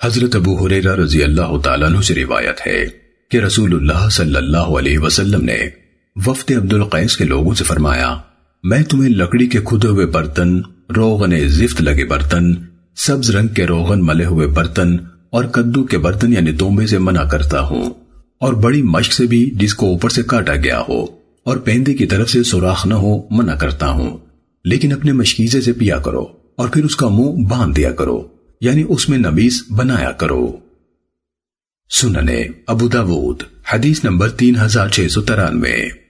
حضرت ابو حریرہ رضی اللہ تعالیٰ عنہ سے روایت ہے کہ رسول اللہ صلی اللہ علیہ وسلم نے وفد عبد القیس کے لوگوں سے فرمایا، میں تمہیں لکڑی کے کھدے ہوئے برتن، روغن زفت لگے برتن، سبز رنگ کے روغن ملے ہوئے برتن اور کدو کے برتن یعنی دومبے سے منع کرتا ہوں اور بڑی مشق سے بھی جس کو اوپر سے کاٹا گیا ہو اور پیندے کی طرف سے سوراخ نہ ہو منع کرتا ہوں، لیکن اپنے مشکیزے سے پیا کرو اور پھر اس کا منہ باندھ دیا کرو۔ یعنی اس میں نبیس بنایا کرو۔ سننے ابو داود، حدیث نمبر تین ہزار چھ سو ترانوے۔